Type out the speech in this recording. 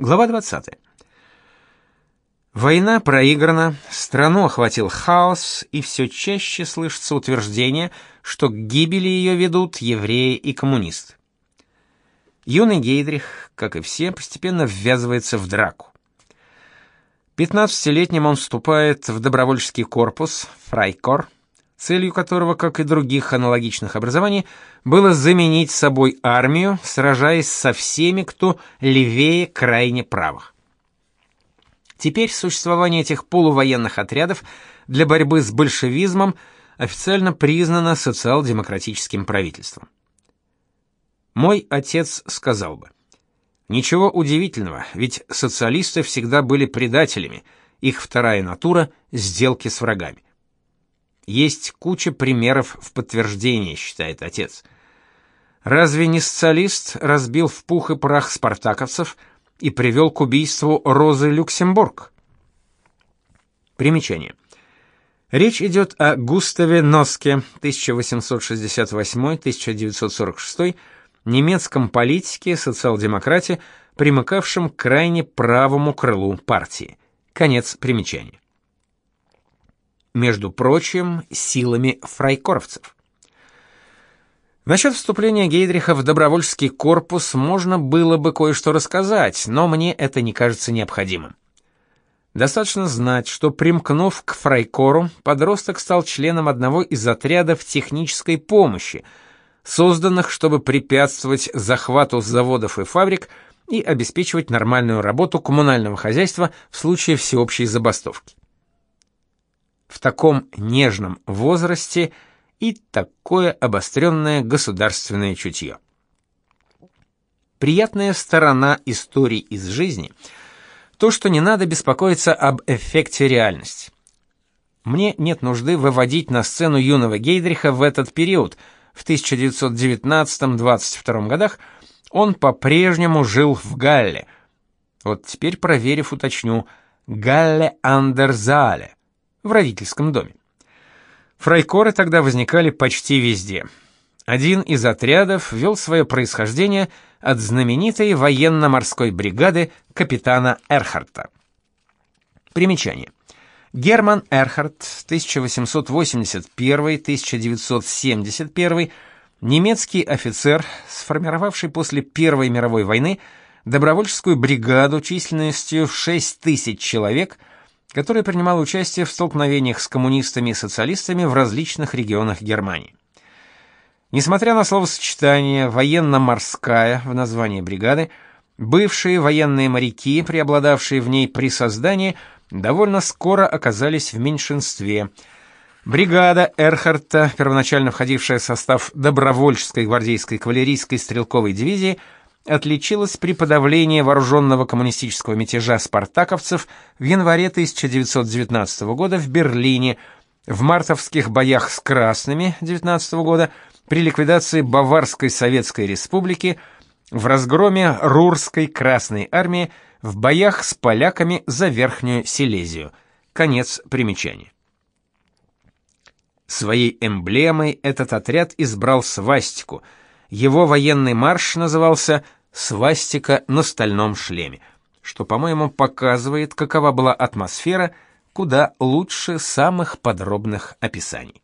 Глава 20. Война проиграна, страну охватил хаос, и все чаще слышится утверждение, что к гибели ее ведут евреи и коммунисты. Юный Гейдрих, как и все, постепенно ввязывается в драку. 15-летним он вступает в добровольческий корпус, фрайкор, целью которого, как и других аналогичных образований, было заменить собой армию, сражаясь со всеми, кто левее крайне правых. Теперь существование этих полувоенных отрядов для борьбы с большевизмом официально признано социал-демократическим правительством. Мой отец сказал бы, Ничего удивительного, ведь социалисты всегда были предателями, их вторая натура – сделки с врагами. Есть куча примеров в подтверждение, считает отец. Разве не социалист разбил в пух и прах спартаковцев и привел к убийству Розы Люксембург? Примечание. Речь идет о Густаве Носке, 1868-1946, немецком политике, социал-демократе, примыкавшем к крайне правому крылу партии. Конец примечания между прочим, силами фрайкоровцев. Насчет вступления Гейдриха в добровольческий корпус можно было бы кое-что рассказать, но мне это не кажется необходимым. Достаточно знать, что примкнув к фрайкору, подросток стал членом одного из отрядов технической помощи, созданных, чтобы препятствовать захвату заводов и фабрик и обеспечивать нормальную работу коммунального хозяйства в случае всеобщей забастовки в таком нежном возрасте и такое обостренное государственное чутье. Приятная сторона истории из жизни – то, что не надо беспокоиться об эффекте реальности. Мне нет нужды выводить на сцену юного Гейдриха в этот период. В 1919-22 годах он по-прежнему жил в Галле. Вот теперь, проверив, уточню, Галле Андерзале в родительском доме. Фрайкоры тогда возникали почти везде. Один из отрядов вел свое происхождение от знаменитой военно-морской бригады капитана Эрхарта. Примечание. Герман Эрхарт, 1881-1971, немецкий офицер, сформировавший после Первой мировой войны добровольческую бригаду численностью в 6 тысяч человек – который принимал участие в столкновениях с коммунистами и социалистами в различных регионах Германии. Несмотря на словосочетание «военно-морская» в названии бригады, бывшие военные моряки, преобладавшие в ней при создании, довольно скоро оказались в меньшинстве. Бригада Эрхарта, первоначально входившая в состав добровольческой гвардейской кавалерийской стрелковой дивизии, отличилась при подавлении вооруженного коммунистического мятежа спартаковцев в январе 1919 года в Берлине, в мартовских боях с красными 19 года, при ликвидации Баварской Советской Республики, в разгроме Рурской Красной Армии, в боях с поляками за Верхнюю Силезию. Конец примечания. Своей эмблемой этот отряд избрал свастику. Его военный марш назывался свастика на стальном шлеме, что, по-моему, показывает, какова была атмосфера, куда лучше самых подробных описаний.